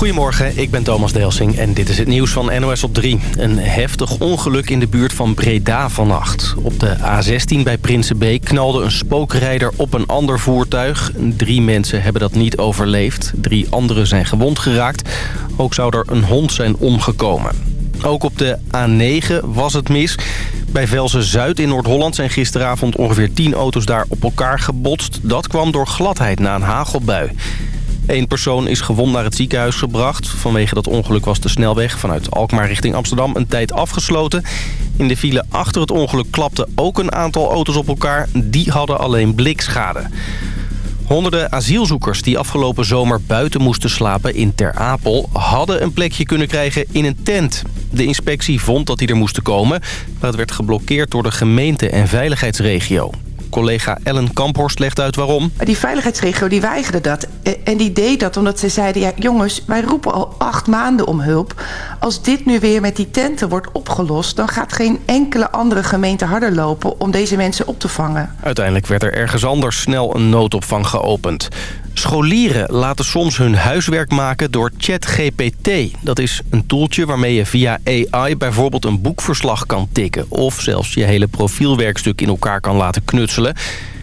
Goedemorgen, ik ben Thomas Delsing en dit is het nieuws van NOS op 3. Een heftig ongeluk in de buurt van Breda vannacht. Op de A16 bij Prinsenbeek knalde een spookrijder op een ander voertuig. Drie mensen hebben dat niet overleefd. Drie anderen zijn gewond geraakt. Ook zou er een hond zijn omgekomen. Ook op de A9 was het mis. Bij Velzen-Zuid in Noord-Holland zijn gisteravond ongeveer 10 auto's daar op elkaar gebotst. Dat kwam door gladheid na een hagelbui. Eén persoon is gewond naar het ziekenhuis gebracht. Vanwege dat ongeluk was de snelweg vanuit Alkmaar richting Amsterdam een tijd afgesloten. In de file achter het ongeluk klapten ook een aantal auto's op elkaar. Die hadden alleen blikschade. Honderden asielzoekers die afgelopen zomer buiten moesten slapen in Ter Apel... hadden een plekje kunnen krijgen in een tent. De inspectie vond dat die er moesten komen... maar het werd geblokkeerd door de gemeente en veiligheidsregio. Collega Ellen Kamphorst legt uit waarom. Die veiligheidsregio die weigerde dat. En die deed dat omdat ze zeiden... ja, jongens, wij roepen al acht maanden om hulp. Als dit nu weer met die tenten wordt opgelost... dan gaat geen enkele andere gemeente harder lopen... om deze mensen op te vangen. Uiteindelijk werd er ergens anders snel een noodopvang geopend. Scholieren laten soms hun huiswerk maken door ChatGPT. Dat is een toeltje waarmee je via AI bijvoorbeeld een boekverslag kan tikken... of zelfs je hele profielwerkstuk in elkaar kan laten knutselen.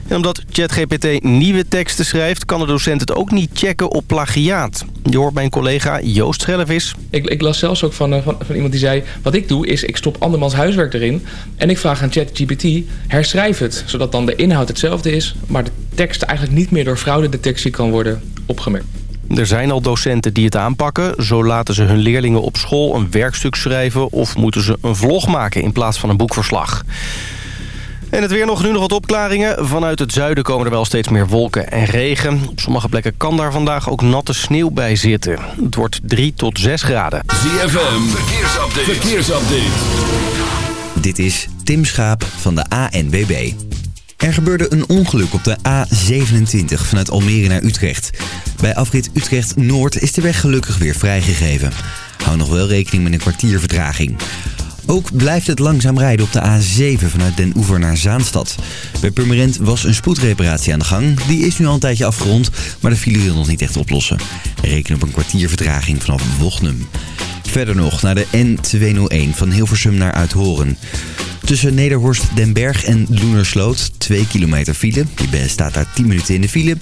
En omdat ChatGPT nieuwe teksten schrijft... kan de docent het ook niet checken op plagiaat. Je hoort mijn collega Joost Schellevis. Ik, ik las zelfs ook van, van, van, iemand die zei... wat ik doe is, ik stop andermans huiswerk erin... en ik vraag aan ChatGPT, herschrijf het... zodat dan de inhoud hetzelfde is... maar de tekst eigenlijk niet meer door fraudedetectie kan worden opgemerkt. Er zijn al docenten die het aanpakken. Zo laten ze hun leerlingen op school een werkstuk schrijven... of moeten ze een vlog maken in plaats van een boekverslag. En het weer nog, nu nog wat opklaringen. Vanuit het zuiden komen er wel steeds meer wolken en regen. Op sommige plekken kan daar vandaag ook natte sneeuw bij zitten. Het wordt 3 tot 6 graden. ZFM, verkeersupdate. verkeersupdate. Dit is Tim Schaap van de ANWB. Er gebeurde een ongeluk op de A27 vanuit Almere naar Utrecht. Bij afrit Utrecht-Noord is de weg gelukkig weer vrijgegeven. Hou nog wel rekening met een kwartiervertraging. Ook blijft het langzaam rijden op de A7 vanuit Den Oever naar Zaanstad. Bij Purmerend was een spoedreparatie aan de gang. Die is nu al een tijdje afgerond, maar de file wil nog niet echt oplossen. Reken op een kwartiervertraging vanaf Wochnum. Verder nog naar de N201 van Hilversum naar Uithoren. Tussen Nederhorst, Den Berg en Loenersloot 2 kilometer file. Je staat daar 10 minuten in de file.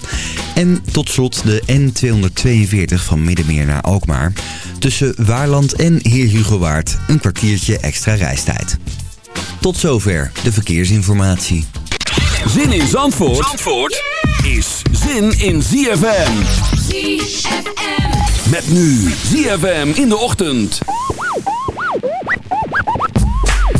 En tot slot de N242 van Middenmeer naar Alkmaar. Tussen Waarland en Heer Hugo Waard een kwartiertje extra reistijd. Tot zover de verkeersinformatie. Zin in Zandvoort, Zandvoort is zin in ZFM. ZFM. Met nu ZFM in de ochtend.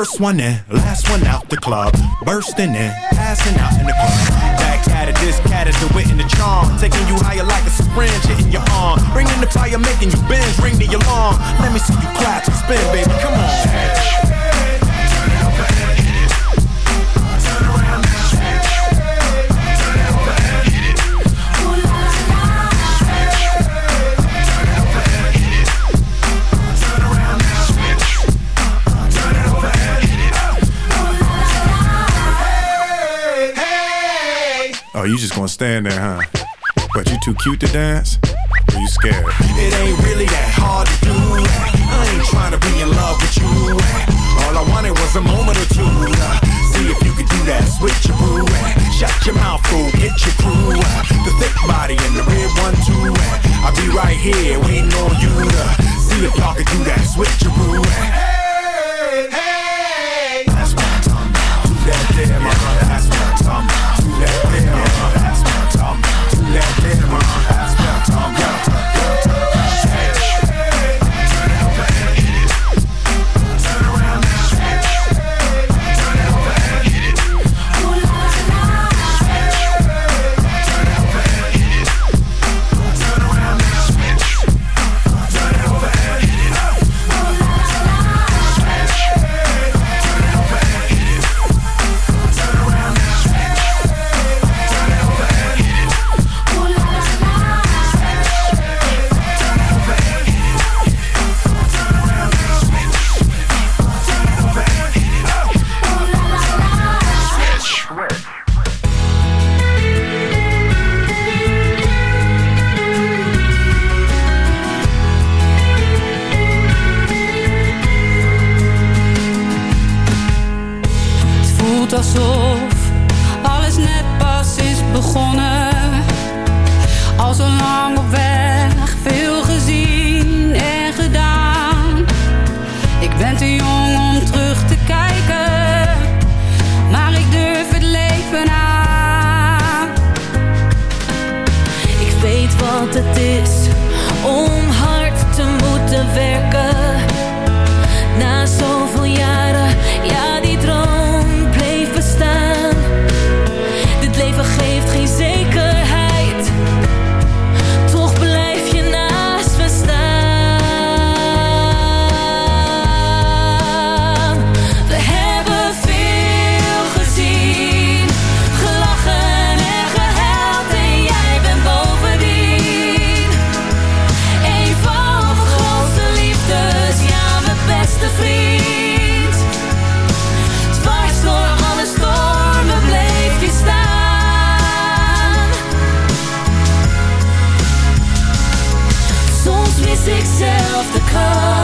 First one in, last one out the club, bursting in, passing out in the club. Back at it, this cat is the wit and the charm, taking you higher like a syringe hitting your arm, bringing the fire, making you bend, ring the alarm. Let me see you clap and spin, baby, come on. You just gonna stand there, huh? But you too cute to dance? Or you scared? It ain't really that hard to do. I ain't trying to be in love with you. Eh. All I wanted was a moment or two. Uh. See if you could do that switcheroo. Eh. Shut your mouth, fool, get your crew. Uh. The thick body and the red one too. Eh. I'll be right here waiting on you to see if y'all can do that switcheroo. myself the cause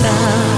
sound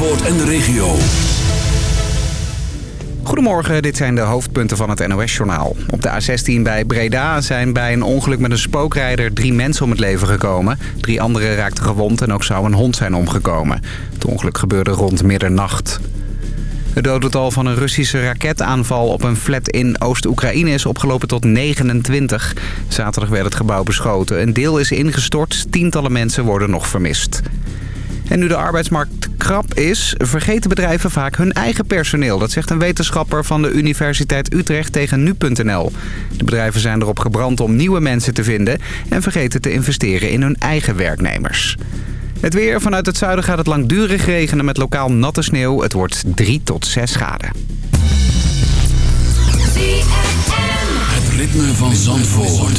En de regio. Goedemorgen, dit zijn de hoofdpunten van het NOS-journaal. Op de A16 bij Breda zijn bij een ongeluk met een spookrijder drie mensen om het leven gekomen. Drie anderen raakten gewond en ook zou een hond zijn omgekomen. Het ongeluk gebeurde rond middernacht. Het dodental van een Russische raketaanval op een flat in Oost-Oekraïne is opgelopen tot 29. Zaterdag werd het gebouw beschoten. Een deel is ingestort, tientallen mensen worden nog vermist. En nu de arbeidsmarkt krap is, vergeten bedrijven vaak hun eigen personeel. Dat zegt een wetenschapper van de Universiteit Utrecht tegen Nu.nl. De bedrijven zijn erop gebrand om nieuwe mensen te vinden... en vergeten te investeren in hun eigen werknemers. Het weer. Vanuit het zuiden gaat het langdurig regenen met lokaal natte sneeuw. Het wordt 3 tot 6 graden. Het ritme van Zandvoort.